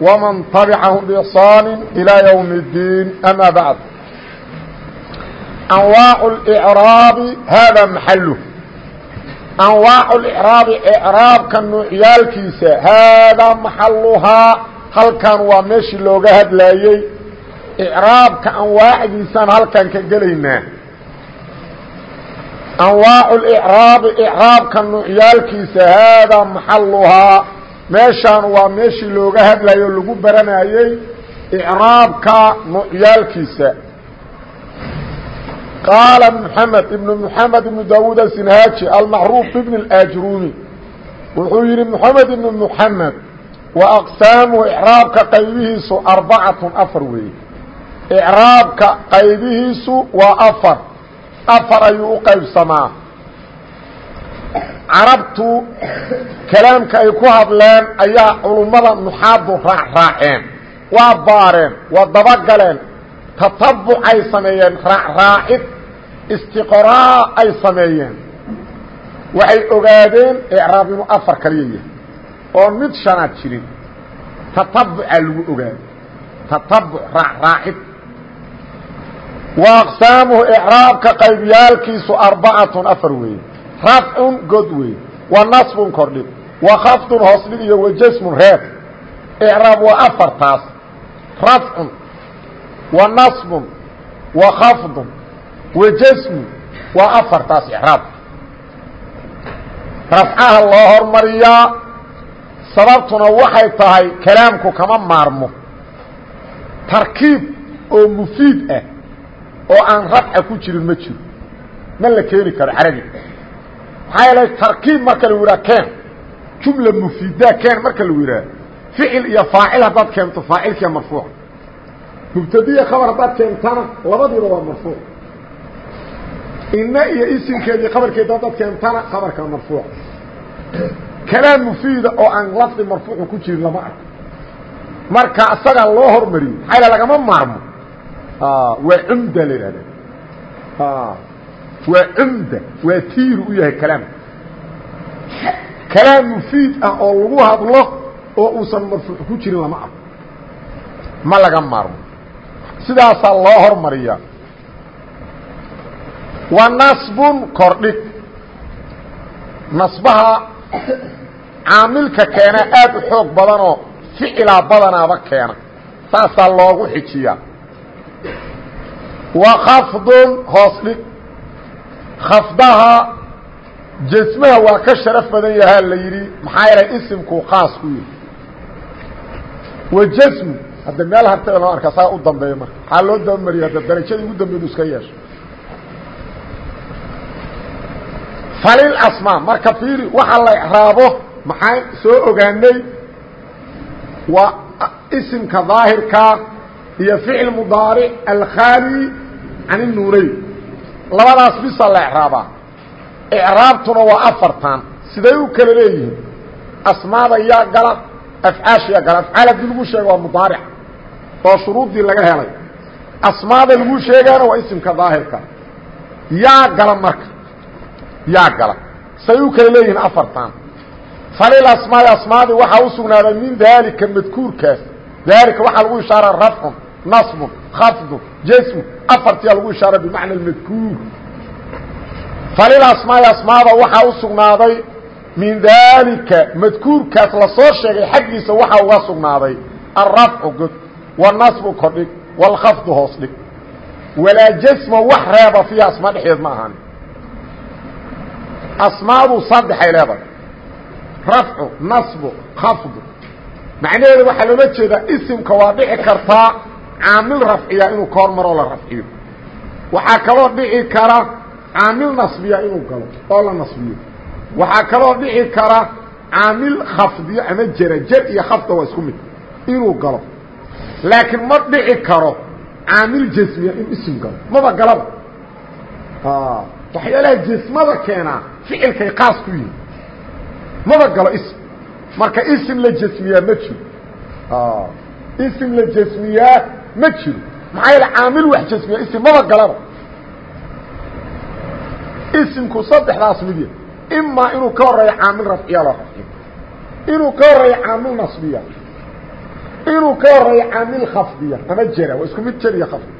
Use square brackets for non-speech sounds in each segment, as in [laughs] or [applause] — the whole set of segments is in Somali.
ومن طبعهم بإحصان إلى يوم الدين أما بعد أنواع الإعراب هذا محله أنواع الإعراب إعراب كالنوعيالكيسة هذا محلها هل كان ومشي لوغا هدلايي إعراب كأنواع ديسان هل كان كقلينا أنواع الإعراب إعراب كالنوعيالكيسة هذا محلها meeshaan waa meeshii looga hadlayo lagu baranayey icraabka nucyaalkiisa qaala mxamed ibnu mxamed ibnu daawuud asinhaaji almacruuf ibn اajrumi wuxuu yidhi mxamed ibnu mxamed wa aqsaamuhu icraabka qaybihiisu arbacatun afar weeye. Icraabka qaybihiisu waa afar. Afar ayuu u qaybsamaa carabtu kalaamka ay ku hadleen ayaa culummada nuxaadu raacraaceen waa baareen waa dabagaleen. Tatabucay sameeyeen raacraacid istiqraa ay sameeyeen. Waxay ogaadeen icraab inuu afar kaliya yahay oon mid shanaad jirin. Tatabucaa lagu ogaaday tatabuc raacraacid wa aqsaamuhu icraabka qaybiyaalkiisu arbacatun afar weeye rafcun god wey wa nasbun kordhig wa khafdun hoos dhig iyo wa jasmun reeb icraab waa afartaas rafcun wa nasbun wa khafdun wa jasmun waa afartaas icraab rafcaha loo hormariyaa sababtuna waxay tahay kalaamku kama maarmo. Tarkiib oo mufiid ah oo aan rafca ku jirin ma jiro. Ma la keeni karo carabi maxaa yeelay tarkiib marka lagu yidhaha keen jumla mufiida keen marka lagu yidhaha ficil iyo faacil haddaad keento faacilkiia marfuuca mubtadiya khabar haddaad keentana labadiiba waa marfuuc. Ina iyo isimkeedii khabarkeeda haddaad keentana khabarka marfuuc. Kalaam mufiida oo aan lafdi marfuucu ku jirin lama arko. Marka isagaa loo hormariyo maxaa yal lagama maarmo. Waa cumda la yidhahda waa cumda waa tiiru u yahay kalaamka kalaam mufiid ah oo lagu hadlo oo uusan marfuuc ku jirin lama arko. Ma laga maarmo. Sidaasaa loo hormariyaa. Wa nasbun kordhig. Nasbaha caamilka keena aad u xoog badanoo ficilaa badanaaba keena. Saasaa loogu xijiyaa. Wa khafdun hoos dhig khafdaha jasmaha waa ka sharaf badan yahaa la yidhi maxaa yeelay isimkuu qaas ku yihi wa jasmu hadda meel hartada loo arka saa u dambeeya marka. Maxaa loo dabamariya hadda darajadii ugu dambeedu iska yeesho. Falil asmaa marka fiiri waxa la icraabo maxaan soo ogaanay waa isimka daahirkaa iyo ficil mudaaric alkhaali can inuunayn labadaas bisa la ecraabaa ecraabtuna waa afartan. Siday u kala leeyihiin? Asmaada yaa gala afcaasha yaa gala. Afcaal haddii lagu sheego waa mudaaric oo shuruuddii laga helay. Asmaada lagu sheegaana waa isimka daahirka. Yaa gala marka. Yaa gala. Say u kala leeyihiin afartan. Falil asmaai asmaadii waxaa u sugnaaday min daalika madkuurkaas. Daalika waxaa lagu ishaaraa rafcun naصb khafd jasm afartiyaa lagu ishaara bimacna madkuur falilasmaai asmaada waxaa u sugnaaday min daalika madkuurkaas lasoo sheegay xaggiisa waxaa uga sugnaaday alrafcu god wاnasbu kordhig wاlkhafdu hoos dhig walaa jasma wax reeba fiiha asmaa dhexdeed ma ahan asmaadu saddexay leedahay rafcu nasbu khafdu macnaheeda waxaa loola jeedaa isimka waa dhici kartaa caamil rafciya inuu ka hormaroo la rafciyo. Waxaa kaloo dhici kara caamil nasbiya inuu galo oo la nasbiyo. Waxaa kaloo dhici kara caamil khafdiyo ama jera jer iyo khafda waa isku mid inuu galo. Laakiin ma dhici karo caamil jasmiya in isim galo. Maba galaba. Waxyaalaha jasmada keenaa ficilkay qaas ku yihiin maba galo ism marka isim la jasmiyaa ma jiro. Isim ma jiro. Maxaa yaele caamil wax jasmiya isim maba galaba isimku saddexdaas midya imaa inuu ka horeeyo caamil rafciya loo rafciyo. Inuu ka horeeyo caamil nasbiya. Inuu ka horeeyo caamil khafdiya. Ama jera waa isku mid jeriya khafdi.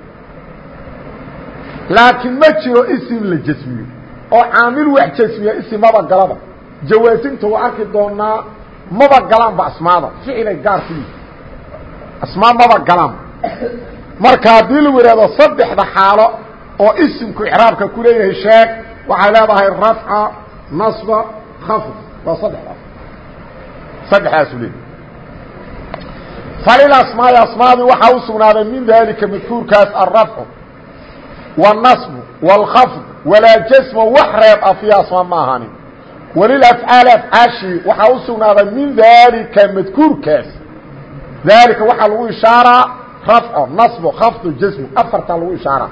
Laakiin ma jiro isim la jasmiyo. Oo caamil wax jasmiya isim maba galaba. Jawaasimta waa arki doonaa maba galaanba asmaada. Ficilay gaar ku yihi asmaa maba galaan marka haddii lagu saddexda xaalo oo isimku icraabka ku leeyahay sheeg waxay leedahay rafca nasba khafd. Waa saddexdaas. Saddexdaasu leeyahy falilasmaai asmaadii waxaa u sugnaaday min daalika madkuurkaas alrafcu wاnasbu wاlkhafd walaa jasma wax reeb ah fii asmaa ma ahaanin. Walilafcaali afcaashii waxaa u sugnaaday min daalika madkuurkaas daalika waxaa lagu rafco nasbo khafdu jasmu afartaa lagu ishaaraa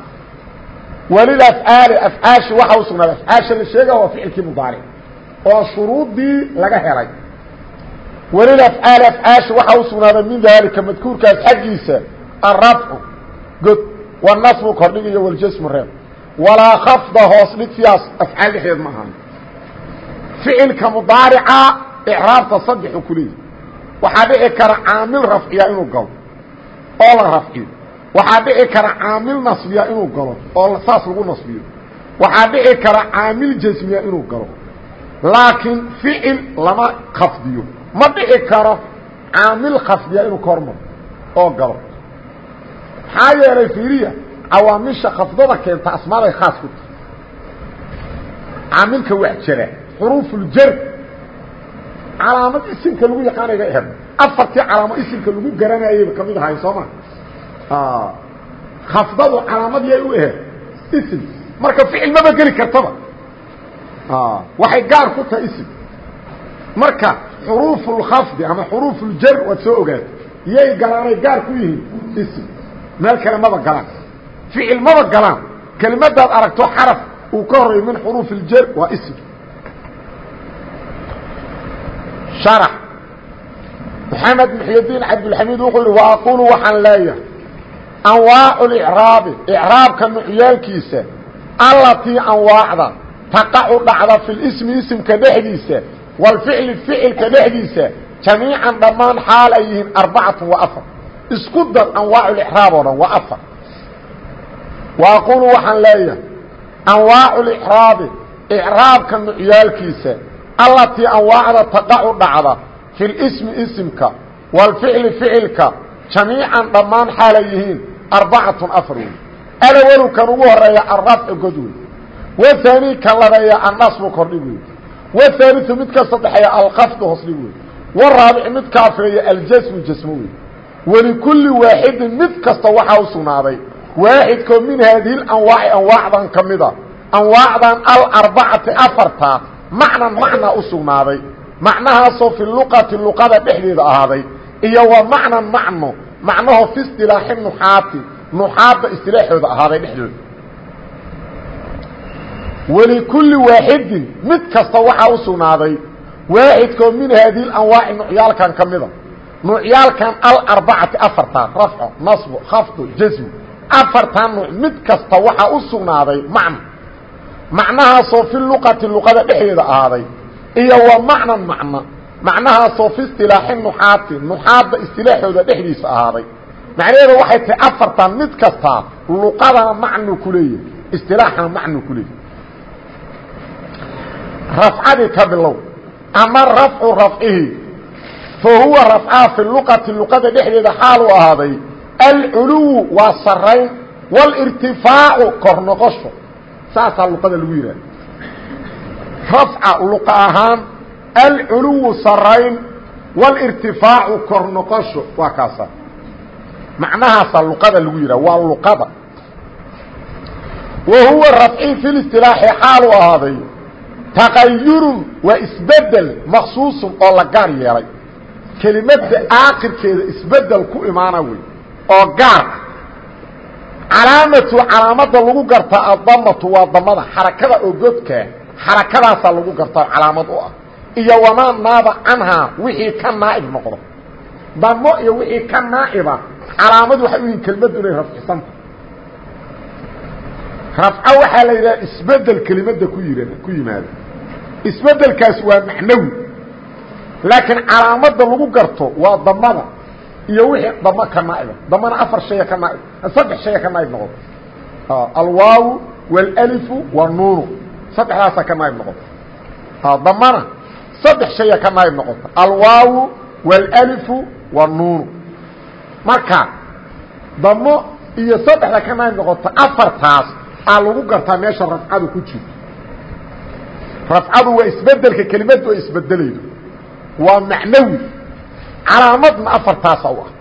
walilafcaali afcaashi waxaa u sugnaaday afcaasha la sheega waa ficilkii mudaaric oo shuruuddii laga helay. Walilafcaali afcaashi waxaa u sugnaaday min daalika madkuurkaas xaggiisa alrafcu god wanasbu kordhig iyo waljasmu reeb walaa khafda hoos dhig siyaas afcaal dhexdeed ma ahaan ficilka mudaarica icraabta saddexu ku leeyahy waxaa dhici kara caamil rafciya inuu galo oo la rafciyo. Waxaa dhici kara caamil nasbiya inuu galo oo saas lagu nasbiyo. Waxaa dhici kara caamil jasmiya inuu galo. Laakiin ficil lama khafdiyo. Ma dhici karo caamil khafdiya inuu ka hormaro oo galo. Maxaa yeelay fiiriya cawaamisha khafdada keenta asmaaday khaas ku tahay. Caamilka wax jira xuruufuljar calaamad isimka lagu yaqaanayga ahed afartii calaamo isimka lagu garanayayba ka mid ahay soo ma? Khafdadu calaamad yay u ahed isim. Marka ficil maba geli kartaba. Waxay gaar ku tahay isim. Marka xuruufulkhafdi ama xuruufuljar waad soo ogaatay. Yay galaanay gaar ku yihiin isim. Meel kale maba galaan. Ficil maba galaan. Kelimadaad aragto xaraf uu ka horeeyo min xuruuf iljar waa sharax maxamed muxydiin cabdulxamiid wuxuu yihi wa aqulu waxaan leeyahay anwaacu licraabi icraabka nucyaalkiisa allatii anwaacda taqacu dhacda fi lismi isimka dhexdiisa walficli ficilka dhexdiisa jamiican dhammaan xaal ay yihiin arbacatu wa afar. Isku dar anwaac اlxraab oo dhan waa afar. Wa aqulu waxaan leeyahay anwaacu lxraabi icraabka nucyaalkiisa allatii fi lismi isimka wاlficli ficilka jamiican dhammaan xaalay yihiin arbacatun afar wey alawalu kan ugu horreeya alrafcu god wey wahaani kan labeeya annasbu kordhig wey wahaaliu mid ka saddexeeya alkafdu hosdhig wey waraabic mid ka afreeya aljasmu jasmo wey wlikulli waaxidin mid kasta waxaa u sugnaaday. Waaxidkoo min haadihi anwaaci anwaacdan ka mida. Anwaacdan alarbacati afarta macnan macnaa u sugnaaday macnahaasoo fi luqati luqada dhexdeeda ahaaday iyo wa macnan macno macnaho fi istilaaxi nuxaati nuxaadda istilaaxooda ahaaday dhexdooda. Walikulli waaxidin mid kasta waxaa u sugnaaday waaxidkoo min haadihi anwaaci nucyaalkan ka mida. Nuucyaalkan alarbacati afartan rafco nasbo khafdo jasmu afartan nuuc mid kasta waxaa u sugnaaday macno. Macnahaasoo fi luqada dhexdeeda ahaaday iyo wa macnan macno macnahaasoo fi istilaaxi nuxaati. Nuxaadda istilaaxooda dhexdiisa ahaaday. Macnaheedu waxay tahay afartan mid kasta luqadana macnu ku leeyahy istilaaxana macnu ku leeyahy rafcadii ka bilow. Ama rafcu rafcihi. Fahuwa rafcaa fi luqati. Luqada dhexdeeda xaal u ahaaday. Alculuwu waa sarayn wاlirtifaacu kor noqosho. Saasaa luqada rafca luqa ahaan alculuwu sarayn wاlirtifaacu kor noqosho waa kaasa. Macnahaasaa luqada lagu yidhah waa luqada. Wa huwa rafci fi listilaaxi xaal u ahaaday. Taqayurun waa isbeddel maksuusun oo la gaar yeelay. Kelimada aakhirkeeda isbeddel ku imaana wey oo gaar. Calaamatu calaamada lagu gartaa adamatu waa damada xarakada oo godka xarakadaasaa lagu gartaa calaamad u ah. Iyo wamaa naaba canhaa wixii ka naaib noqdo. Damo iyo wixii ka naaiba calaamad waxay u yihiin kelmaddu inay rafcisanta rafco waxaa la yidhaha isbeddel kelimada ku yir ku yimaado isbedelkaas waa macnawi laakiin calaamada lagu garto waa damada iyo wixii damo ka naa'iba. Damana afar shaya ka naaib saddex shaya ka naaib noqoto. Alwaaw wاlalifu wanuunu saddexdaasaa ka naaib noqota damana saddex shaya ka naaib noqota alwaaw wاlalifu wanuunu marka damo iyo saddexda ka naaib noqota afartaas aa lagu gartaa meesha rafcadu ku jirto rafcadu waa isbeddelka kelimadu ay isbedelaydo waa macnawi calaamadna afartaasa u ah.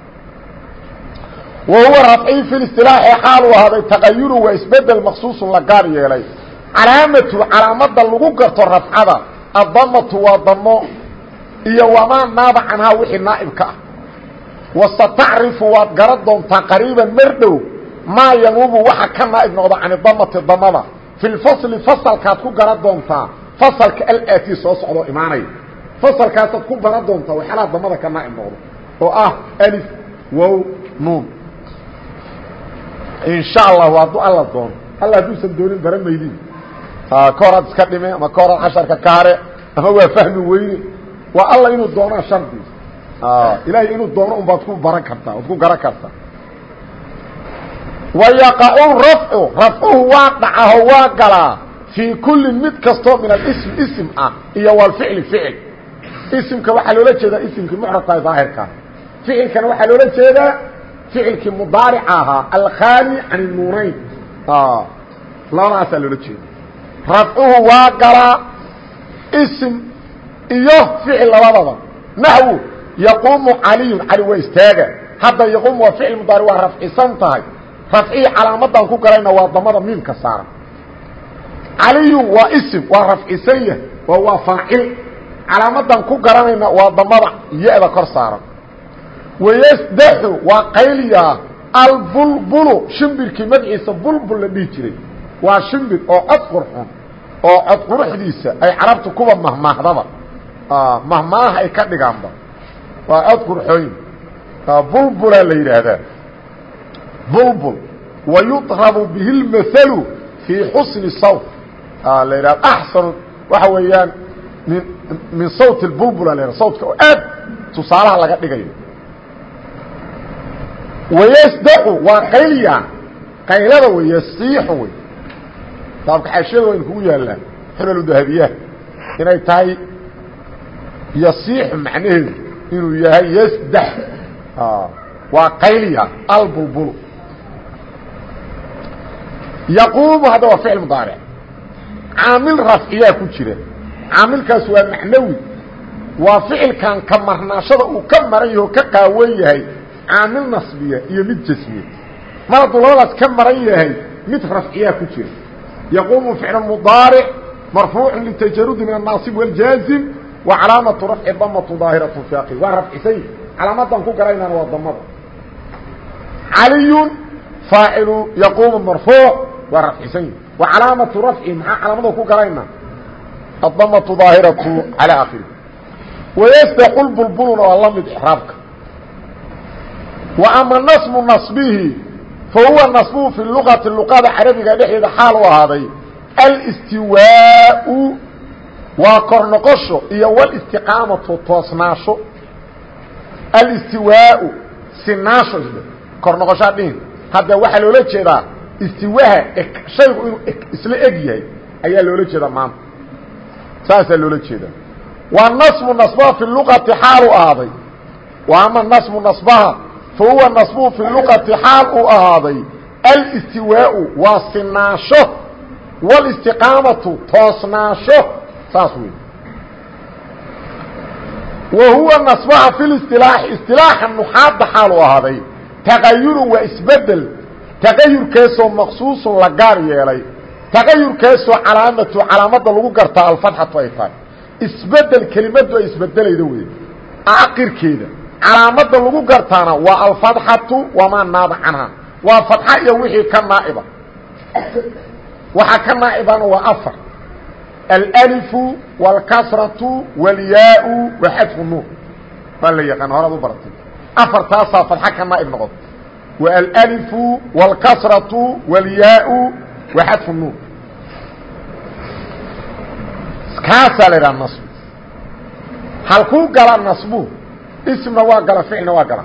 Wa huwa rafci fi istilaaxi xaalu ahaaday taqayuru waa isbeddel maksuusun la gaar yeelay calaamatu calaamada lagu garto rafcada addamatu waa damo iyo wamaa naaba canhaa wixii naa'ibka ah. Wasatacrifu waad garan doontaa qariiban mar dhow maa yanuubu waxa ka naa'ib noqda can damati damada fi lfasli fasalkaad ku garan doontaa fasalka alaati soo socdoo imaanaya fasalkaasaad ku baran doontaa waxyaalaha damada ka naa'ib noqdo. Oo ah alif wow nuun. Insha allahu hadduu alla doono alla hadduusan doonin baran maydin ka horaad iska dhime ama ka horaad casharka ka hare ama waa fahmi weyne waa alla inuu doonaa shardi. Ilaahay inuu doono un baad ku baran kartaa waad ku garan kartaa. Wayaqacu rafcu rafcuhu waa dhacaho waa galaa. Fii kulli mid kastoo min alism ism ah iyo walficli ficil isimka waxaa loola jeedaa isimkii mucrabka daahirka ficilkana waxaa loola jeedaa ficilkii mudaarica ahaa alkhaali can nuunayn labadaasaa loola jeeda rafcuhu waa galaa ism iyo ficil labadaba. Naxwu yaquumu caliyun cali waa istaaga. Hadda yaquumu waa ficil mudaari waa rafcisan tahay. Rafcihii calaamadan ku galayna waa damada miimka saaran. Caliyun waa ism waa rafcisan yahay oo waa faacil. Calaamadan ku garanayna waa damada ya-da kor saaran. Wayasdaxu waa qayliyaa albulbulu shimbirkii oo cod quruxdiisa ay carabtu kuwa mahmaahdaba mahmaaha ay ka dhigaanba waa cod qurxooyin bulbulaa la yidhaahdaa. Bulbul wayudrabu bihi lmathalu fii xusni sawt. La yidhahda axsanu waxa weeyaan min min sawt bulbula l sawtka oo aad tusaalaha laga dhigayo. Wayasdaxu waa qayliya qaylada wey yasiixu wey daabka xaashiyada waynu kugu yaallaan xulalu dahabiyaha inay tahay yasiixu macnaheedu inuu yahay yasdax. Waa qayliya albulbulu yaquumu hadda waa ficil mudaaric. Caamil rafciyaa ku jira. Caamilkaas waa macnawi. Waa ficilkan ka marnaashada uu ka maran yaho ka qaawan yahay caamil nasbiya iyo mid jasmiya. Mar hadduu labadaas ka maran yahay mid rafciyaa ku jira yaquumu ficlu mudaaric marfuucu litajarudi min annaasib wاljaazim wa calaamatu rafci damatu daahiratu fi aqi waa rafcisay calaamadan ku garaynana waa damada caliyun faacilu yaquumu marfuuc waa rafcisan wa calaamatu rafci maxaa calaamada ku garayna الdmة ظاahiraة عalى akhiri وysdq bulbuluna waa la mid xraabka وama نصب نصbihi fahuwa nasbuhu fi luqati luqada carabiga dhexdeeda xaal u ahaaday alstiwaau waa kor noqosho iyo walistiqaamatu toosnaasho. alistiwaau sinaasho kor noqoshaa dhihin. Hadda waxaa loola jeedaa istiwaha shaygu inuu isla eg yahay ayaa loola jeedaa maanta. Saasaa loola jeedaa. Waa nasbu nasbaha fi luqati xaalu ahaaday wa ama nasbu nasbaha fa huwa naصbuhu fi luqati xaal uu ahaaday alistiwaau waa sinaasho wاlistiqaamatu toosnaasho saas wey wa huwa naصbaha fi اstilaaxi اstilaaxa nuxaadda xaal u ahaaday tagayurun waa isbedel tagayurkeesoo maqsuusun la gaar yeelay tagayurkaasoo calaamatu calaamada lagu gartaa alfatxatu ay tahay isbedel kelimadu ay isbedelayda wey aqirkeeda calaamada lagu gartaana waa alfatxatu wamaa naaba canha waa fatxa iyo wixii ka naa'iba waxaa ka naa'ibana waa afar alalifu wاlkasratu wاlyaau wa xadfu nuur waa la yaqaan horaad u baratay afartaasaa fatxa ka naa'ib noqota wa alalifu wاlkasratu wاlyaau wa xadfu nuur kaasaa la idhaha nasbu halkuu gala nasbu ismna waa gala ficilna waa gala.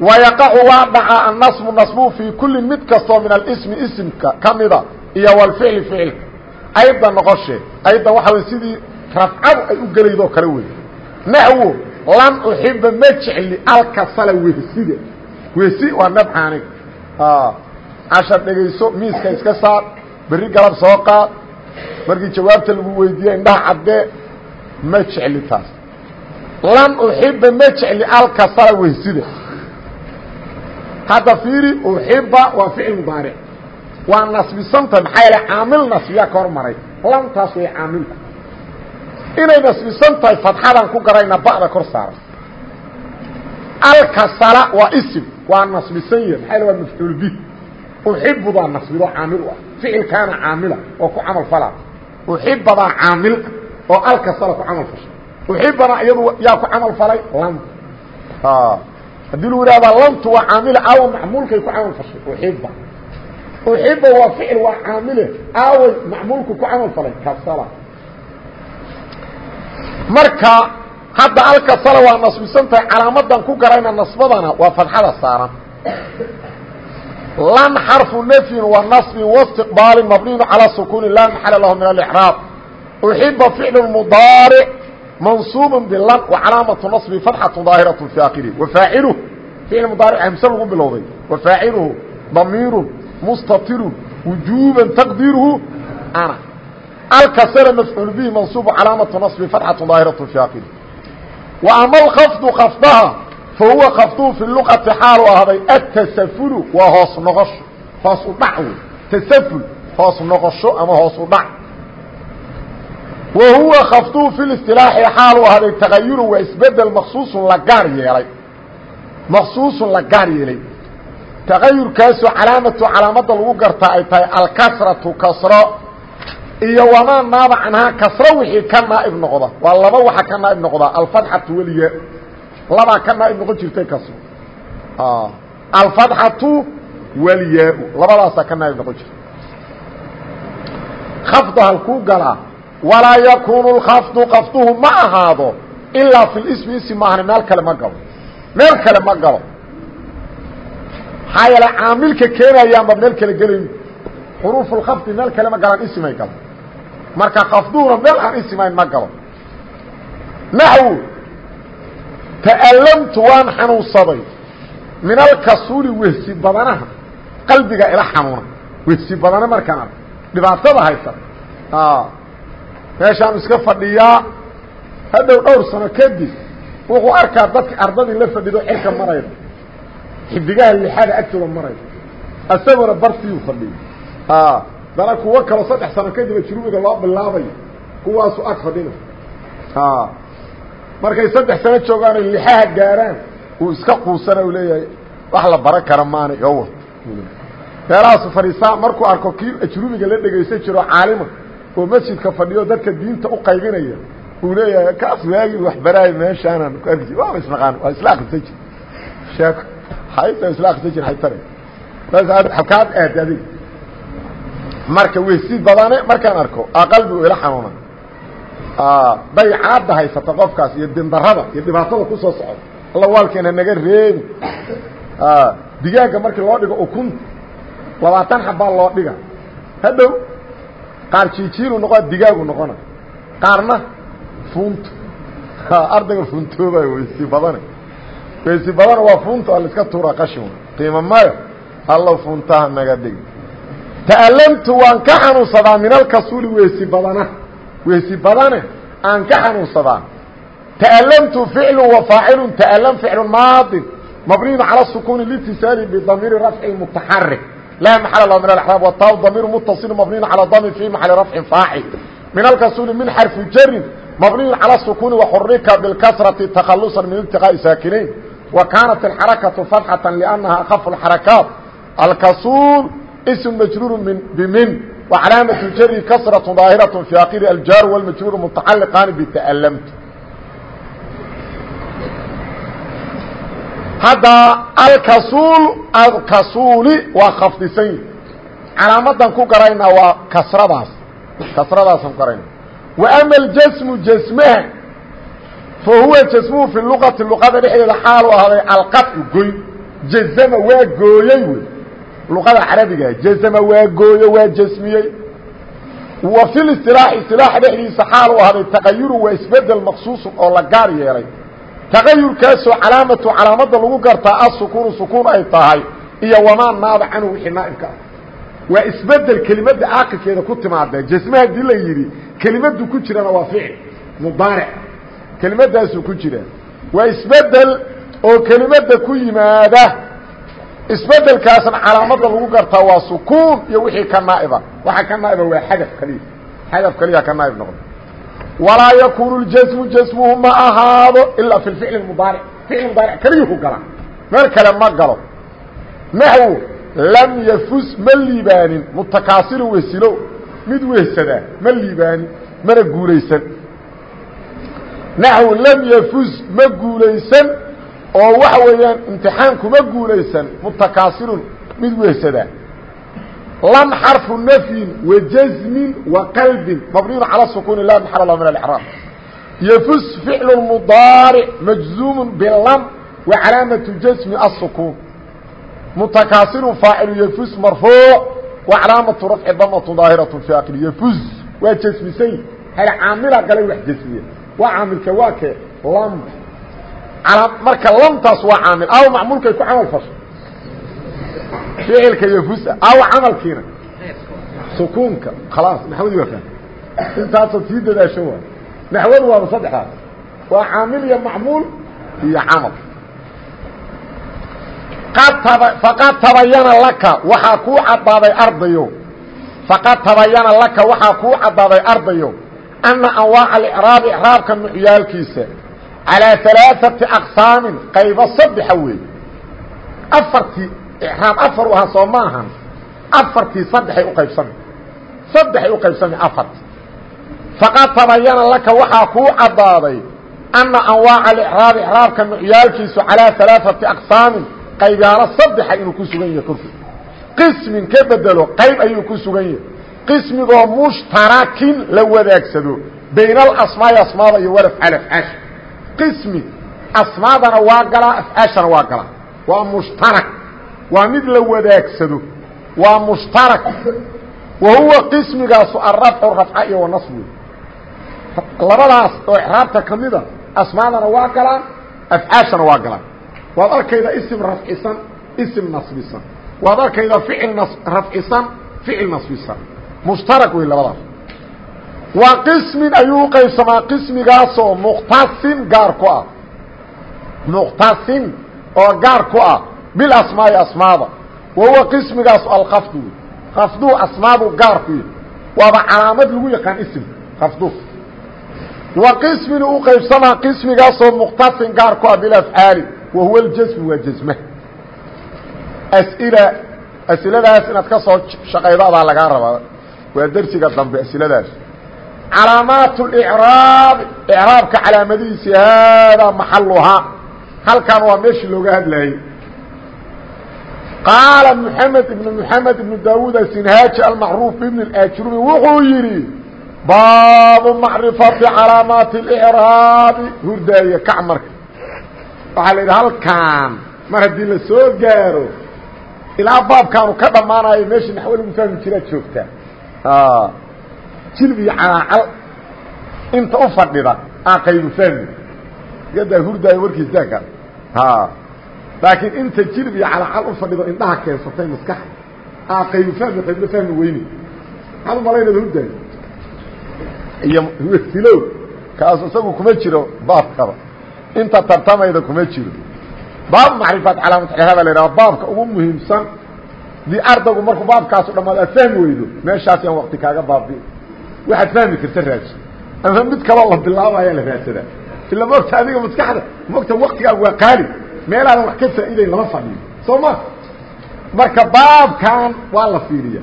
Wayaqacu waa dhaca annasbu nasbu fii kulli mid kastoo min alismi isimka ka mida iyo walficli ficilka. Ayda noqoshee ayda waxa wey sidii rafcadu ay u gelaydoo kale wey naxwo lan uxiba ma jecli alkasala wehsida wehsi waa nabca aniga cashar dhegayso miiska iska saar berri galab soo qaad markii jawaabta lagu weydiiye indhaha caddee ma jecli taas lan uxiba ma jecli alkasala wehsida hadda fiiri uxiba waa ficil mudaaric waa nasbisanta maxaa yeele caamil nasbiyaa ka hor maray lantaas way caamilku inay nasbisan tahay fatxadan ku garayna ba'da kor saaran alkasala waa isim waa nasbisan yahy maxaa yele waa mafcuul bih uxibudaa nasbidoo caamil u ah ficilkaana caamila oo ku camal falaa uxibadaa caamil oo alkasala ku camal fashay uxibana iyadu yaa ku camal falay. Lanta haddii lu ihahdaa lantu waa caamile aawa macmuulkay ku camal fashay. Uxiba uxiba waa ficil waa caamile. Aaway macmuulku ku camal falay. Kasala marka hadda alkasala waa nasbisantahay calaamadan ku garayna nasbadana waa fadxada saaran. Lan xarfu nafyin wa nasbin waistiqbaalin mabniyun calaa sukuuni laa maxala lahu min alraab uxiba ficlu mudaaric mansuub bilan wacalaamatu naصbi fatxatu daahiraة fi akhirih wafaaciluh ficil mudaaric hamse lagu bilowday wafaaciluhu damiiru mustatiru wujuuban taqdiiruhu ana alkasra mafcuul bihi mansuub calaamatu naصbi fatxatu daahiraة fi akhirih wa ama alkafdu kafdaha fahuwa kafduu fi luqati xaalu ahday atasafulu waa hoos noqosho hoos u dhac wey tasaful hoos noqosho ama hoos u dhac wa huwa kafduu fi listilaaxi xaalu ahday tagayurun waa isbeddel maksuusun la gaar yeelay maksuusun la gaar yeelay tagayurkaasoo calaamatu calaamadda lagu gartaa ay tahay alkasratu kasro iyo wamaa naaba canhaa kasro wixii ka naa'ib noqda waa laba waxa ka naa'ib noqdaa alfatxatu weliya labaa ka naaib noqon jirtay kasro alfatxatu walyaa-u labadaasaa ka naaib noqon jirta khafdu halkuu galaa walaa yakunu lkhafdu kafduhu ma ahaado ilaa fi lismi ism maahane meel kale ma galo meel kale ma galo maxaa yeele caamilka keenayaanba meel kale gelayn xuruufulkhafdi meel kale ma galaan ismay galo marka kafduhuna meel aan ismayn ma galo naxwu ta'allamtu waan xanuunsaday min alkasuuli wehsi badanaha qalbiga ila xanuuna. Wehsi badane markaan arko. Dhibaatada haysa meeshaan iska fadhiyaa. Hadhow dhowr sano kadib wuxuu arkaa dadki ardadii la fadhido xilka marayda xidigaha lixada agtooda marayda isaguna bartiyu fadhiyo dana kuwo kaloo saddex sano kadib ajrubiga loo bilaabayo kuwaasu ag fadhina. Markay saddex sano joogaano lixaha gaaraan uu iska quusana u leeyahay wax la baran kara maana iga wad meelahaasu fadhiisaa markuu arko kii ajrubiga la dhegaysan jiro caalima oo masjidka fadhiyo dadka diinta u qaybinaya uu leeyahay kaas waagi wax baraay meeshaanan ku arki jir waaba isnaqaan waa isla akrisan jir. Sheeko hayta isla akrisan jir haytare bas halkaad aad adig marka weysi badane markaan arko aa qalbigu ila xanuuna daycaadda haysata qofkaas iyo dindarada iyo dhibaatada ku soo socda alla waalkeena naga reebi. Digaagga markii loo dhigo ukunta labaatan xabbaa loo dhiga. Hadhow qaar jiijiinu noqona digaagu noqona. Qaarna fuunto ardayga fuuntooba weysi badane weysi badana waa fuunto alaiska tuura qashin qiima mayo allow fuuntaha naga dhig. Ta'alamtu waan ka xanuunsadaa minalkasuuli weysi badana. Weysi badane aan ka xanuunsadaa. Ta'alamtu ficlu wa faacilun ta'alam ficlu maadin. Mabniyun cala sukuuni litisaali bidamiiri rafci mutaxarik laa maxala lahu min اأعraab wta damiru mutaصilu mabniyu calى dami fi maxali rafci faacil min alkasuli min xarfi jarin mabniyu calى الsukuni waxurika bاlkasrati takhalusa min iltiqaaءi saakinayn wa kaanat اxarakatu fatxaة lأnnaha akhafu اxarakaat alkasuul ism majruur bmin وcalaamaة jri kasraة ظaahiraة في akiri aljaar wاlmajruur mutacaliqaani bta'lamtu hadda alkasuul alkasuuli waa khafdisan yihi calaamadan ku garaynaa waa kasradaas. Kasradaasaan ku garayna. Wa ama aljasmu jasmaha fa huwa jasmuhu fi luqati luqada dhexdeeda xaalu ahday alqacu goy. Jazama waa gooyey wey. Luqada carabiga jazama waa gooyo waa jasmiyey. Wa fi listilaaxi istilaaxa dhexdiisa xaalu ahday taqayuru waa isbeddel maqsuusun oo la gaar yeelay taqayurkaasoo calaamatu calaamada lagu gartaa asukuunu sukuun ay tahay iyo wamaa naaba canhu wixii naaibka ah. Waa isbeddel kelimada aakirkeeda ku timaada jasme haddii la yidhi kelimadu ku jirana waa ficil mudaaric. Kelimadaasuu ku jira. Waa isbeddel oo kelimada ku yimaada. Isbedelkaasna calaamada lagu gartaa waa sukuun iyo wixii ka naaiba. Waxa ka naaiba waa xadaf keliya xadaf keliya ka naaib noqdo walaa yakunu ljasmu jasmuhu ma ahaado ilaa fi ficli mudaaric ficli mudaaric keliyuhu gala. Meel kale ma galo. Naxwu lam yafus ma liibaanin. Mutakaasirin wesilo mid wehsadaa ma liibaanin. Mana guulaysan. Naxwu lam yafuz ma guulaysan. Oo waxa weeyaan imtixaan kuma guulaysan. Mutakaasirun mid wehsada lam xarfu nafyin wajasmin waqalbin mabniyun calى sukuuni la maxal lah min اlcraab yfus ficlu mudaaric majzuumu bilam wa calaamatu jasmi الsukuun mutakaasirun faacilu yfus marfuuc wa calaamatu rafci damatu daahiraة fi akri yfuz waa jasmisay hal caamila galay wax jasmiye waa caamilka waa ke lam marka lamtaas waa caamil aw macmuulkay ku camal fasho ficilka yafusa aw camalkiina. Sukuunka khalaas naxwadii waa fahmay intaasaad sii dadaasho waay. Naxwadu waaba saddexdaas waa caamil iyo macmuul iyo camal. Faqad tabayana laka waxaa kuu caddaaday ardayo faqad tabayana laka waxaa kuu caddaaday ardayo ana anwaaca alicraabi icraabka nucyaalkiisa calىa alaaثati aqsaamin qaybo saddexa weeye. Afartii icraab afar u ahaa soo ma ahan afartii saddexay uqaybsami saddexay uqaybsami afartii faqad tabayana laka waxaa kuu caddaaday ana anwaaca alicraabi icraabka nucyaalkiisu calىa alaaثati aqsaamin qaybaalo saddexa inuu ku sugan yahay korkii qismin ka bedelo qayb ayuu ku sugan yahay qismigoo mushtarakin la wadaagsado bayna alasmaai asmaada iyo walafcaal afcaasha qismi asmaadana waa galaa afcaashana waa galaa waa mushtarak waa mid la wadaagsado. Waa mushtarak. Wa huwa qismigaasu alrafcu rafca iyo wanasb wey labadaas oo icraabta ka mida asmaadana waa galaan afcaashana waa galaan. Waad arkayda isim rafcisan isim nasbisan. Waad arkayda ficil rafcisan ficil nasbisan. Mushtarak wey labadaas. Waa qismin ayuu uqaybsamaa qismigaasoo mukhtasin gaar ku ah. Mukhtasin oo gaar ku ah bilasmaai asmaada. Wa huwa qismigaasu alkafdu kafduu asmaadu gaar ku yahy waaba calaamad lagu yaqaan isimka kafdu wa qismin uqaybsamaa qismigaasoo mukhtasin gaar ku ah bilafcaali wa huwa aljasmu waa jasma as'ila asiladaas inaad ka soo shaqaydo adaa lagaa rabaa. Waa dersiga dambe asiladaas. Calaamaat اcraab icraabka calaamadihiisi haadaa maxaluhaa halkan waa meeshii looga hadlayey qaala mحamed ibn mحamed ibn daawuud asinhaaji almacruuf ibn اajrumi wuxuu yidhi baabu macrifati calaamaati اlcraabi hurdaaya kacmarka waxaa la yidhi halkaan mar haddii la soo gaaro ilaa baabkaanu ka dhammaanayo meeshii naxwo lagu fahmi jiraad joogtaa jilb iyo calaacal inta u fadhida aa qaybu fahmi gadaa hurdaayo warkiisaa ka laakiin inta jilb iyo calaacal u fadhido indhaha keensatay maskaxda aa qaybu fahmi qaybna fahmi weyne maxaad umalaynada hurdaayo iyo wesilow kaas isagu kuma jiro baabkaba inta tartamayda kuma jiro. Baab macrifaat calaamat xeeraabaa la yidhaha baabka ugu muhiimsan dii ardaygu markuu baabkaasu dhammaado aad fahmi weydo meeshaas yaan wakti kaaga baabi waxaad fahmi karta raadso ama mid kaloo la bilaabayaa la raadsadaa. Ila maogta adiga maskaxda maogta waktigaagu waa qaali meelaadan wax ka faa'idayn lama fadhiyo soo ma? Marka baabkan waa la fiiriya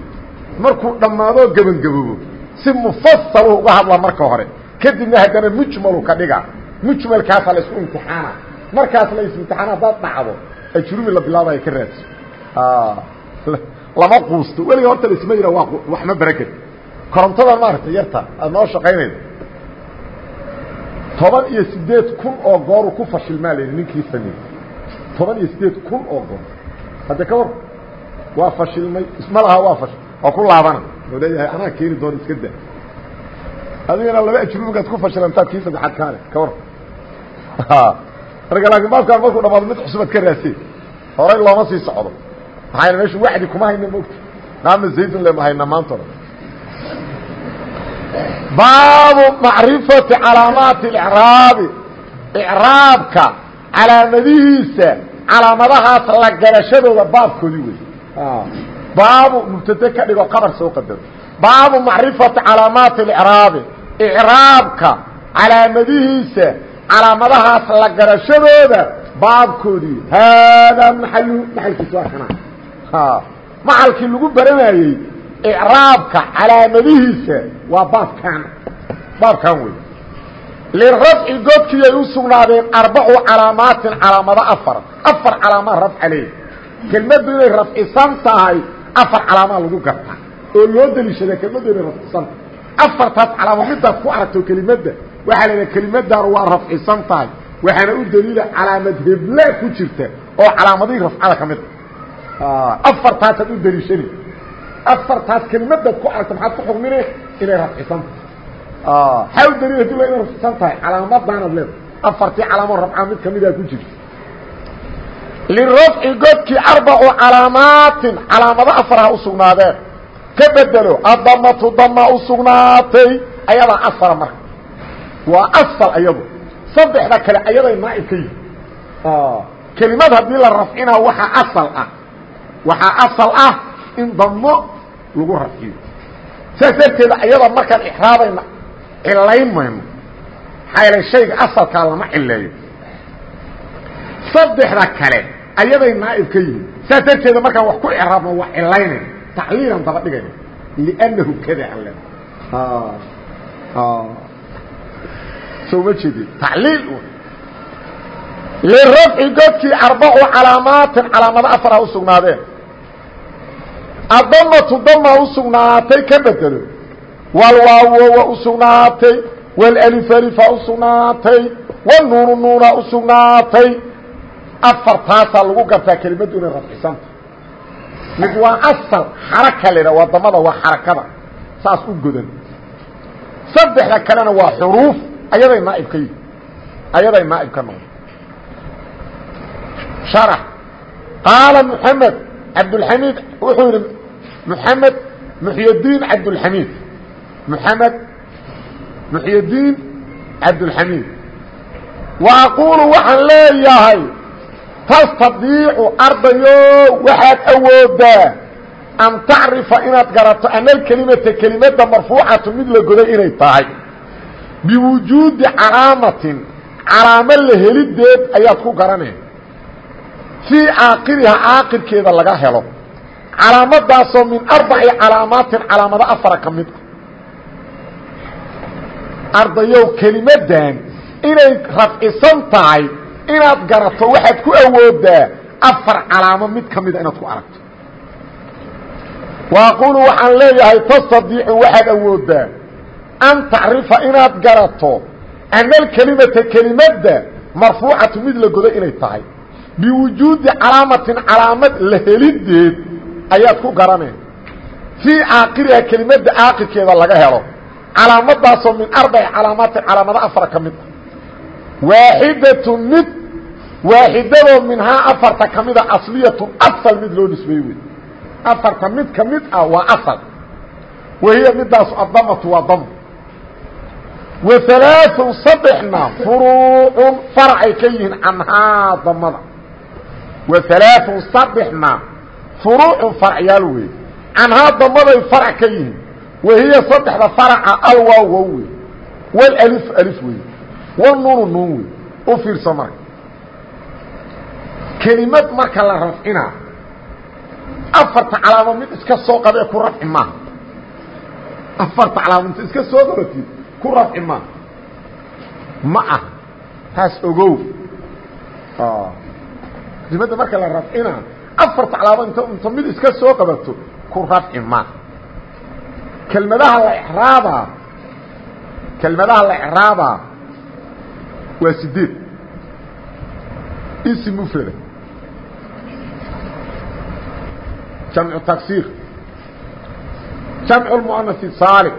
markuu dhammaadoo gebangaboobo si mufasalu uga hadla marka hore. Kadibna haddana mujmalu ka dhiga mujmalkaasaa la isku imtixaana. Markaas la is-imtixaana haddaad dhacdo ajrubi la bilaabaya ka raadso. Lama quusto. Weliga horta laisma yidha waa wax ma baraked korontada maaragtay yarta aad noo shaqaynaysa toban iyo sideed kun oo gooru ku fashilmaa la yidhi ninkii sameeyey toban iyo sideed kun oo goor. Hadda ka war waa fashilmay isma laha waa fashil waa ku laabana. Oo leeyahay anaa keeni doona iska da adigana laba ajrubigaad ku fashilantaad kii saddexaad kaale ka war. [laughs] Marka laakiin baabkaan markuu dhamaado mid cusubaad ka raasee horay looma sii socdo. Maxayna meeshu wacdi kuma hayna mogta naama zaydun le ma hayna dhan baabu macrifati calaamaati اlcraabi icraabka calaamadihiisa calaamadahaas la garashadooda baabkoodii wey baabu mubtade ka dhigo qabar soo qadaro. Baabu macrifati calaamaati اlcraabi icraabka calaamadihiisa calaamadahaas la garashadooda baabkoodii. Haadaa maalu maalkiis waa kana macalkii lagu baranayey icraabka calaamadihiisa waa baabkan. Baabkan wey lirafci godkii ay u sugnaadeen arbacu calaamaatin calaamado afar afar calaamaa rafca leey kelmaddu inay rafcisan tahay afar calaamaa lagu gartaa oo loo deliishada kelmaddu inay rafcisan tahay afartaas calaamo midaad ku aragto kelimadda waxaa la idhaha kelimaddaanu waa rafcisan tahay waxaana u daliila calaamad hebla ku jirta oo calaamadihii rafcada ka mid a afartaasaad u deliishani afartaas kelimadaad ku aragta maxaad ku xugmine inay rafcisan tahay xaa u daliil haddii la inay rafcisan tahay calaamadaanaad leeda afartii calaamo rafca mid kamidaa ku jirta lirafci godkii arbacu calaamaatin calaamado afaraha u sugnaadeen. Ka bedelo adamatu dama u sugnaatay ayadaa asala marka waa asal ayadu saddexda kale ayaday naaib ka yihi kelimad haddii la rafcinaa waxaa asal ah. Waxaa asal ah in damo lagu rafciyo. Saas darteeda ayada markaan ixraabayna cilayn mayno maxaa yeele shayga asalkaa lama cileeyo saddexda kale ayaday naaib ka yihiin. Saas darteeda markaan wax ku ixraabno waa cilaynayna tacliilan daba dhigayna liannahu kada alle soo ma jeedin tacliil lirafci godkii arbacu calaamaatin calaamado afara u sugnaadeen. Adamatu dama u sugnaatay ka bedelo walwaawowa u sugnaatay walalifa u sugnaatay walnuunu nuuna u sugnaatay. Afartaasaa lagu gartaa kelimaddu inay rafcisanta mid waa asal xaraka la waa damada waa xarakada. Saas u godan. Saddexda kalena waa xuruuf ayaday naaib ka yihi ayaday naaib ka noqon. Sharax. Qaala moxamed cabdulxamiid wuxuu yidhi moxamed muxydiin cabdulxamiid moxamed muxydiin cabdulxamiid wa aquulu waxaan leeyahay tastadiicu ardayo waxaad awoodaa an tacrifa inaad garato ana alkelimata kelimadda marfuucatu mid la goday inay tahay biwujuudi calaamatin calaamo la helideed ayaad ku garaneen fii caaqiriha caaqirkeeda laga helo calaamadaasoo min arbaci calaamaatin calaamado afara ka mid ardayow kelimaddan inay rafcisan tahay inaad garato waxaad ku awoodaa afar calaamo mid ka mida inaad ku aragto. Wa aquulu waxaan leeyahay tastadiicu waxaad awoodaa an tacrifa inaad garato ana alkelimata kelimadda marfuucatu mid la godo inay tahay. Biwujuudi calaamatin calaamad la helideed ayaad ku garaneen fii caaqiriha kelimadda caaqirkeeda laga helo calaamadaasoo min arbaci calaamaatin calaamado afar ka mid ah. Waaxidatun mid waaxidadoo minhaa afarta ka mida asliyatun asal mid loo nisbeeye wey afarta mid ka mid ah waa asal. Wahiya midaasu addamatu waa dam wa halaaثun saddexna furuucun faracay ka yihiin canhaa damada. Wa halaaثun saddexna furuucun faracyaal wey canhaa damaday farac ka yihiin wahiya saddexda faraca alwaaw wow wey wاlأlif alif wey wnuunu nuun wey u fiirso marka. Kelimad marka la rafcinaa afarta calaamo mid iska soo qabee ku rafci maaha afarta calaamo inta iska soo qabatid ku rafci maaha ma ah taas ogow. Kelimada marka la rafcina afarta calaamo int inta mid iska soo qabato ku rafci maaha kelmadaha la raabaa kelmadaha la ecraabaa waa sideed ism mufrada jamcu taksiir jamcu lmuanasi saalim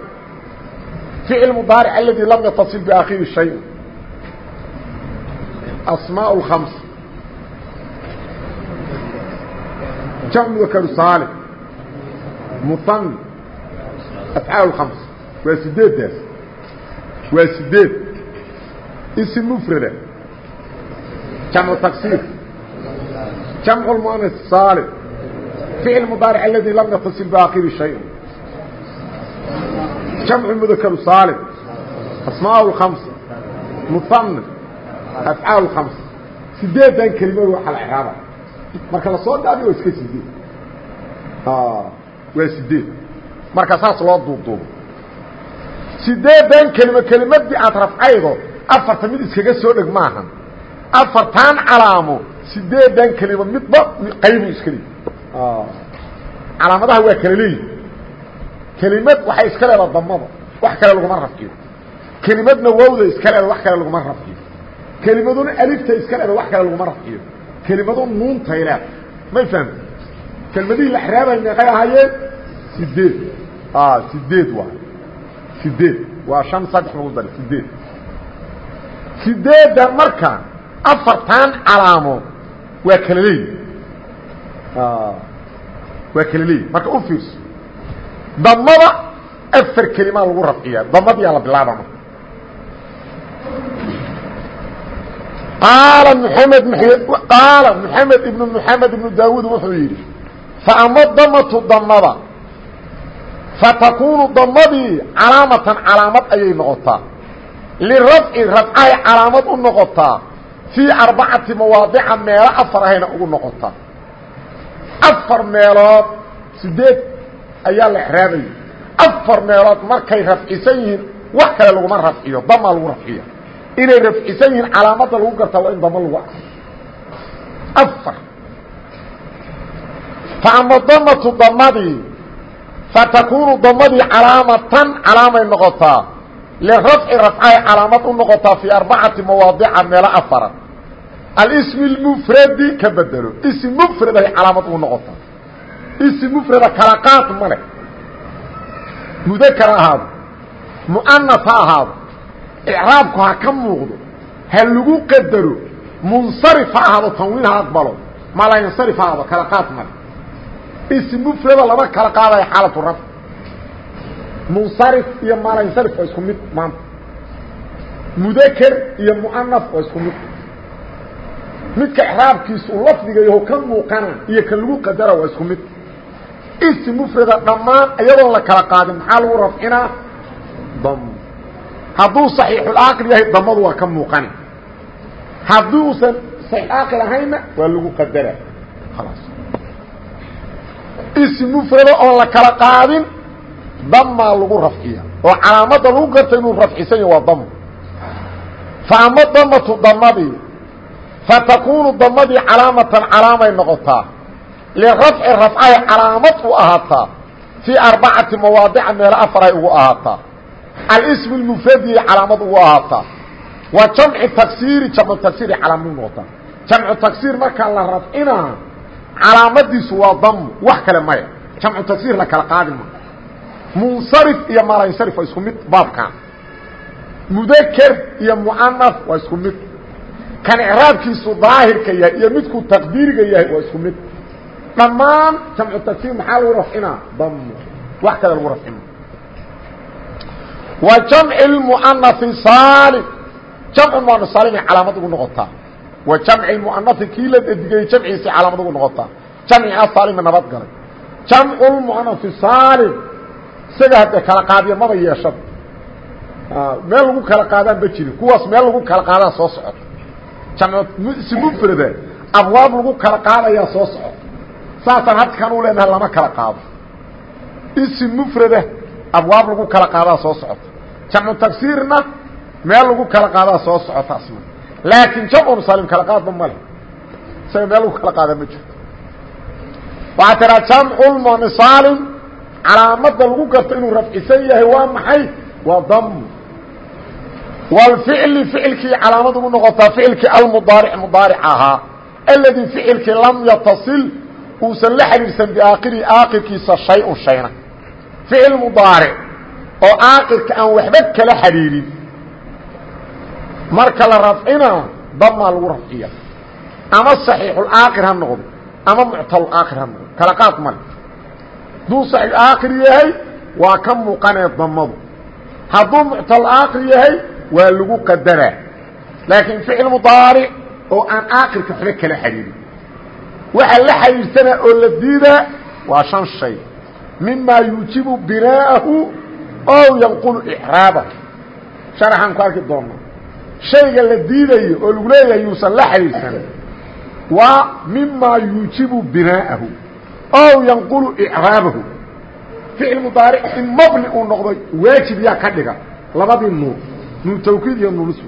ficil mudaaric aladi lam yatasil biaakhiri shay. Asmaa اkhams jamc mudakaru saalim muan afcaal khams. Waa sideeddaas waa sideed. Ism mfrada jamcu taksiir jamcu lmuanas saalim ficil mudaaric aladi lam yatasil biaakhiri shay jamcu mudakaru saalim asmaa اkamsa muana afcaal kamsa sideedan kelimadu waxa la exraaba marka la soo gaabiyo waa iska sideed. Waa sideed marka saas loo duubduubo sideedan kelimo kelimadii aad rafcaydo afarta mid iskaga soo dheg maahan? Afartan calaamo sideedan kelimo midba qaybu iska leeyi calaamadaha waa kala leeyihi kelimad waxay iska leedaa damada wax kale laguma rafciyo kelimadna wowda iska leeda wax kale laguma rafciyo kelimaduna alifta iska leeda wax kale laguma rafciyo kelimadu nuuntay leeda may fahamti kelmadihii la xraabay meeqay ahaayeen sideed sideed waa. Sideed waa shan saddex lagu daray. Sideed sideedda marka afartan calaamo waa kala leeyi waa kala leeyi marka u fiirso. Damada afar kelimaa lagu rafciyaa. Damadiyaa la bilaaba marka. Qaala mxamed qaala mxamed ibnu mxamed ibnu daawuud wuxuu yidhi faama damatu damada fatakunu damadii calaamatan calaamad ayay noqotaa. Lirafci rafcahay calaamad u noqotaa. Fii arbacati mawaadica meelo afar ahayna ugu noqotaa. Afar meelood sideed ayaa la exraabaya afar meelood markay rafcisan yihiin wax kale laguma rafciyo damaa lagu rafciya inay rafcisan yihiin calaamadda lagu gartaa waa in damo lagu arko. Afar. Fa fatakunu damadii calaamatan calaamay noqotaa lirafci rafcahay calaamad u noqotaa fii arbacati mawaadica meelo afara alsm اmfradi ka bedelo ism mfrad ay calaamad u noqotaa ism mfrada kala qaad ma mudakar ha ahaado muanas ha ahaado icraabku ha ka muuqdo ha lagu qadaro munsarif ha ahaado tanwiin ha aqbalo malayansarif ha ahaado kala qaad ma leh ism mfrada lama kala qaadayo xaalatu rafc munsarif iyo malayansarif waa isku mid maanta mudakr iyo muanas waa isku mid. Midka ixraabkiisu uu lafdiga yaho ka muuqana iyo kan lagu qadara waa isku mid. Ism mufrada dhammaan iyadoon la kala qaadin maxaa lagu rafcinaa? Dam hadduu saxiixulaaqil yahay damadu waa ka muuqani. Haddii uusan saxiixaaqil ahayna waa lagu qadara. Khalaas ism mufrada oon la kala qaadin damaa lagu rafciya oo calaamadda lagu garta inuu rafcisan yahy waa dam. Fa ama damatu damadii fatakunu damadii calaamatan calaamay noqotaa. Lirafci rafcahay calaamad u ahaataa. Fii arbacati mawaadica meelo afaray ugu ahaataa. Alsm اmufradiyay calaamad ugu ahaataa. Wa jamci taksiiri jamcu taksiiri calaamad rafcinaa calaamadiisu waa damu wax kale maya jamcu taksiir la kala qaadi ma. Munsarif iyo malansarif waa isku mid baabkan. Mudaker iyo muanas waa isku mid. Kan icraabkiisu daahirka yahay iyo midkuu taqdiiriga yahay waa isku mid. Dhammaan jamcu tagsiir maxaa lagu rafcinaa dam. Wax kale lagu rafcina. Wa jamci lmuanai saalim jamcu muana saalimay calaamad ugu noqotaa wa jamci lmuanai kii la dedigayey jamciisii calaamad ugu noqotaa jamci asaalima nabad galay. Jamcu lmuanai saalim. Isaga hadde kala qaadiya maba yeeshada meel lagu kala qaadaan ba jirin kuwaas meel lagu kala qaadaan soo socota mfrada abwaab lagu kala qaadayaa soo soco saasaan hadkan u leenahay lama kala qaado. Isim mufrada abwaab lagu kala qaadaa soo socota jamcu tagsiirna meel lagu kala qaadaa soo socota laakiin jamcu musaalim kala qaadba ma leh. Isaga meel lagu kala qaadaa ma jirto. Waxaa tiraa jamculmunisaalim calaamada lagu garto inuu rafcisan yahay waa maxay? Waa dam. Wlficli ficilkii calaamad ugu noqotaa ficilkii almudaaric mudaaric ahaa. Aladii ficilkii lam yatasil uusan la xidhiidhsan biaakhirihi aakhirkiisa shay-un shayna. Ficil mudaaric oo aakirka aan waxba kala xidhiidhin marka la rafcina damaa lagu rafciya. Ama saxiixulaakir ha noqdo ama muctalaakhir ha noqdo. Kala qaad male. Hadduu saxiixaakhir yahay waa ka muuqanee damadu hadduu muctalaakhir yahay waa lagu qadaraa. Laakiin ficil mudaaric oo aan aakirka waxba kala xidhiidhin waxa la xidhiidhsana oo la diidaa waa shan shay. Mima yuujibu binaaءahu ow yanqulu icraabahu sharaxaan ku arki shayga la diidayo oo lagu leeyahay yuusan la xidhiidhsan waa mima yuujibu binaaءahu ow yanqulu icraabahu ficil mudaaric in mabni uu noqdo waajib yaa ka dhiga. Labadii nuur nuun tawkiid iyo nuun ism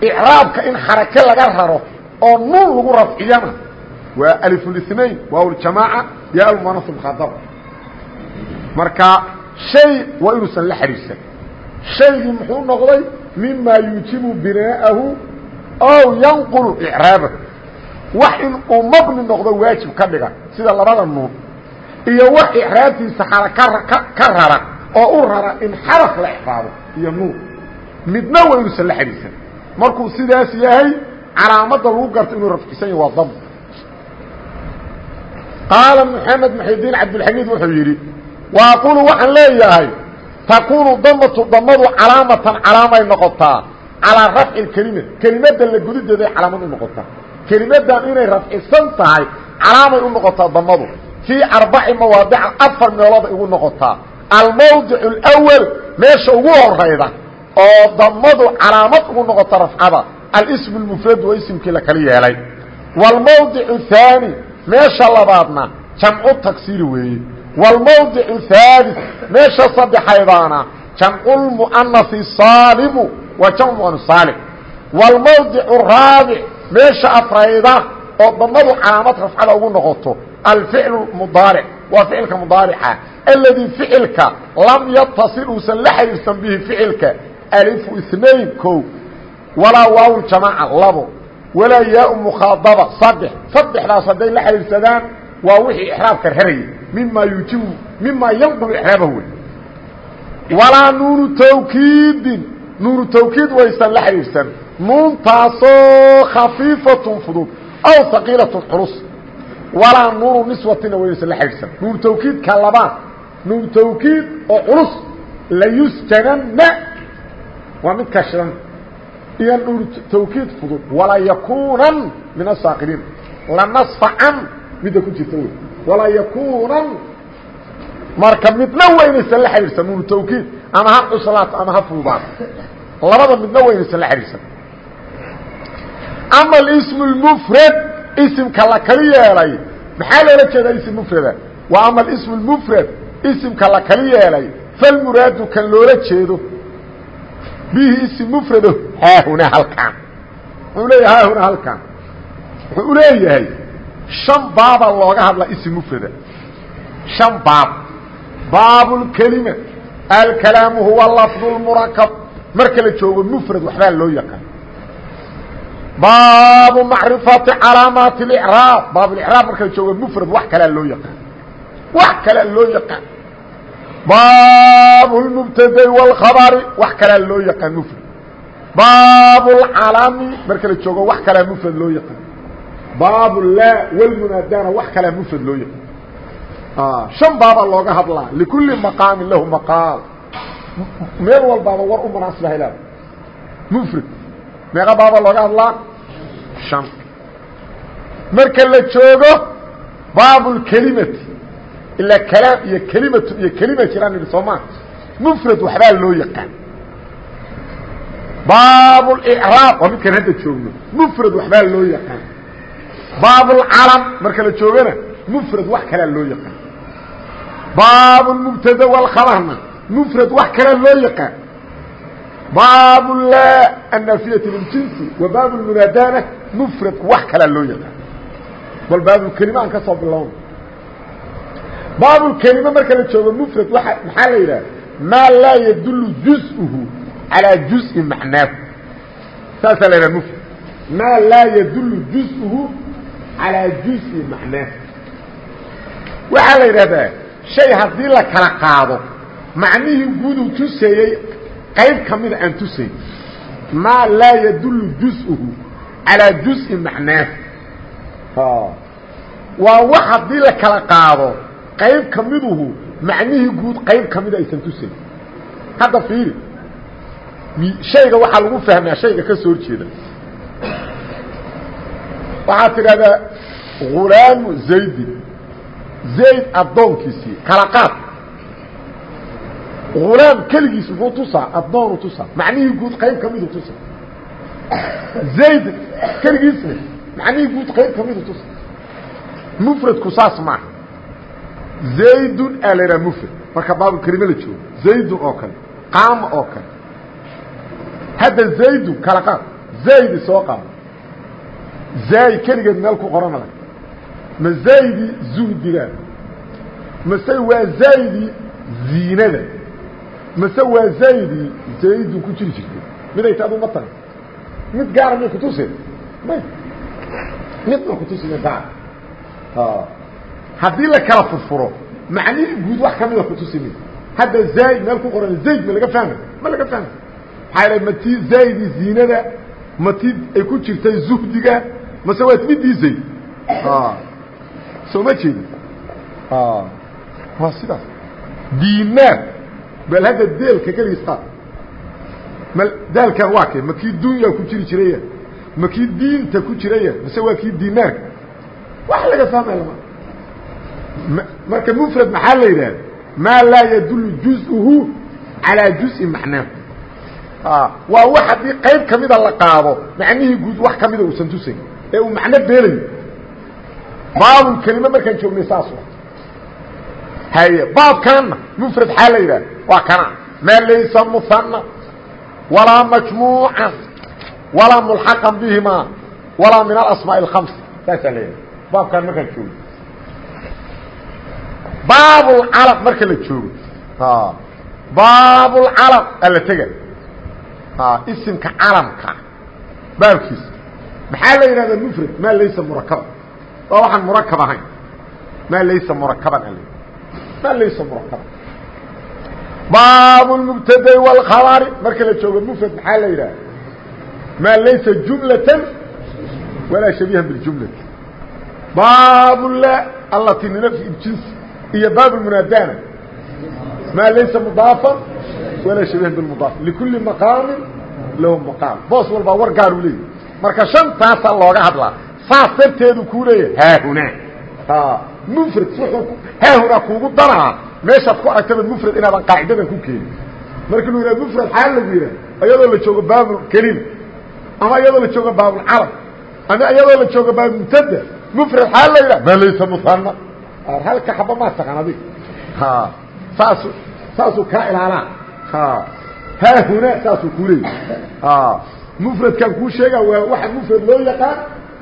icraabka in xarake laga raro oo nuun lagu rafciyana waa alifulinain waaw ljamaaca iyo almuanas mkhadab marka shay waa inuusan la xidhiidsan shaygii muxuu noqday mima yuujibu binaa'ahu ow yanqulu icraabahu wax in uu mabni noqdo waajib ka dhiga sida labada nuun. Iyo wax icraabtiisa ka rara oo u rara in xaraf la icraabo iyo nuun. Midna waa inuusan la xidhiidsan markuu sidaas yahay calaamadda lagu garto inuu rafcisan yahy waa dam qaala maxamed takuunu damatu damadu calaamatan calaamay noqotaa calaa rafci kelima kelimadda la gudideeday calaamad u noqotaa kelimadan inay rafcisan tahay calaamay u noqotaa damadu fii arbaci mawaadica afar meelooday ugu noqotaa almawdic اlأwal meesha ugu horayda oo damadu calaamad ugu noqota rafcada alsm اmufrad waa ismkii la kala yeelay wاlmawdic الثaanي meesha labaadna jamcu tagsiri weeye wاlmawdic الثالث meesha saddexaydaana jamcu lmu'anasi saalimu waa jamc muan saalim wاlmawdic الraabic meesha afrayda oo damadu calaamad rafcada ugu noqoto alficl mudaaric waa ficilka mudaarica aladii ficilka lam yataصil uusan la xiriirsan bihi ficilka alifu اثnain ko walaa waaw jamaaca labo walaa yaa mukhaadaba saddex saddexdaas hadday la xidhiidsadaan waa wixii ixraabka rarayay mima yuujibu mima yanqulu ixraabahu wey walaa nuunu tawkiidin nuunu tawkiid waysan la xidhiidsan nuuntaasoo khafiifatun fudud aw haqiilatun culus walaa nuunu niswatina waysan la xidhiidsan nuunu tawkiidka labaad nuunu tawkiid oo culus layusjananna waa mid kashidan iyo dhur tawkiid fudud walaa yakuunan min asaakiriin lanasfacan midda ku jirta wey walaa yakuunan. Marka midna waynaysan la xidhiirsan nuunu tawkiid ama ha cuslaato ama ha fududaato labada midna waynaysan la xidhiirsan ama alismu اlmufrad isimka la kali yeelay. Maxaa loola jeedaa ism mufrada? Waa ama alismu اlmufrad isimka la kali yeelay. Falmuraadu kan loola jeedo. Bihi ism mufrado haahuna halkaan. Wuxuu leeyahay haahuna halkaan. Wuxuu u leeyahay shan baaba looga hadlaa ism mufrada shan baab baabulkelima alkalaamu huwa lafdu lmurakab marka la joogo mufrad waxbaa loo yaqaan baabu macrifati calaamaati اlicraab baabulicraab marka la joogo mufrad wax kalea loo yaqaan wax kalea loo yaqaan baab اmbtadi wاlkhabari wax kalaa loo yaqaan mfrad baab اlcalami marka la joogo wax kalaa mfrad loo yaqaan baabu laa wlmunaadana wax kalea mufrad loo yaqaan ah, shan baabaa looga hadlaa. Likulli maqaamin lahu maqaal. Meel walbaaba war u munaasib hela mufrad meeqa baabaa looga hadlaa? Shan. Marka la joogo baabu lkelimati ilaa kalaam iyo kelimatu iyo kelima jiraan idhi soomaa mufrad waxbaa loo yaqaan. Baabu licraab waa midkaan hadda joogno. Mufrad waxbaa loo yaqaan baab اlcalam marka la joogana mfrad wax kalea loo yaqaan baab mubtada wlkhabarna mfrad wax kalea loo yaqaan baab la annafiyati liljinsi wa baab lmunaadana mfrad wax kalea loo yaqaan bal baabulkelima aan ka soo bilowna baabulkelima marka la joogo mfrad waa maxaa la yidhaha maa laa yadulu juz'uhu calaa juزءi macnaahu saasaa la yidhaha mfrad maa laa yadulu juz'uhu calaa juزءi macnaahu waxaa la yidhahdaa shay haddii la kala qaado macnihii guuduu tuseeyey qayb ka mida aan tusayn maa laa yadulu juz'uhu calaa juزءi macnaahu waa wax haddii la kala qaado qayb ka miduhu macnihii guud qayb ka mida aysan tusayn hadda fiiri shayga waxaa lagu fahmaa shayga ka soo horjeeda waxaad tidhahdaa hulaamu zaydi zayd addoonkiisii kala qaad hulaam keligiis muxuu tusaa addoonu tusaa macnihii guud qayb ka midu tusa zayd keligiisna macnihii guud qayb ka midu tusa mfradku saas maaha zaydun aa la idhaha mfrad marka baabulkelime la joogo zaydun oo kale qaama oo kale. Hadda zaydun kala qaad zaydi soo qaado zaay keligeed meel ku qorana lag ma zaydi zuhdiga? Mase waa zaydi ziinada mase waa zaydi zaydun ku jiri jirtay? Miday ta adu ma tahay mid gaara may kutusi may. Mid ma kutusi mid gaara haddii la kala furfuro macnihii guud wax kamida kutusi mid hadda zayd meel ku qoran zayd ma laga fahmay? Ma laga fahmay? Maxaa yidhaha ma tii zaydi ziinada ma tii ay ku jirtay zuhdiga mase waa midii zayd soo ma jeedi waa sidaas diinaar bal hadda deelka keligiis qaad ma daalkan waa kay ma kii dunya ku jiri jiraya ma kii diinta ku jiraya mase waa kii diinaarka wax laga lama marka mfrad maxaa la yidhahda maa laa yadulu juz'uhu calaa juزءi macnaahu waa wax haddii qayb kamida la qaado macnihii guud wax kamida uusan tusayn ee uu macno beelayo baabul kelime markaan joognay saas haye baabkaanna mufrad xaa la yidhaah waa kana. Maa laysa muana walaa majmuuca walaa mulxaqan bihima walaa min alasmaaءi اkhams saasaa la yidhaha baabkaan markaan joogno. Baabulcalaq marka la joogo. Baabulcalaq ala tega isimka calamka baabkiisa maxaa la yidhahdaa mfrad maa laysa murakaba waa waxaan murakab ahayn. Maa laysa murakaban al maa laysa murakaban baab lmubtadai wاlkhabari marka la joogo mfrad maxaa la yidhahda maa laysa jumlatan walaa shabiihan biاljumlati baab la alati linafyi jinsi iyo baab munaadana maa laysa mudaafan walaa shabiihan bimudaaf likuli maqaamin lahu maqaam. Boos walbaa war gaar u leeyahy marka shantaasaa looga hadlaa saas darteedu kuu leeyahay. Haahunaa mfrad haahunaa kuugu daraa. Meeshaad ku aragtaba mfrad inaadan qaacidadan ku keenin. Marka lu yidhaha mfrad xaa lagu yidhaha iyadoo la joogo baabulkelima ama iyadoo la joogo baabulcalam ama iyadoo la joogo baabulmubtada mfrad xaa la yidhaha maa laysa muhana halka xaba maa taqaan adig. Saas saasuu kaa ilaalaa haahunaa saasuu kuu leeyahy mfradkan kuu sheega waa waxa mfrad loo yaqaan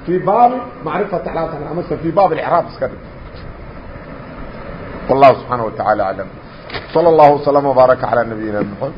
fii baabi macrifat alaam amase fii baab اcraab iska dhig. Wallahu subxaanaه wa taعalى aعlam slى اllahu وslم وbaaraka عalى nabiyina mxamed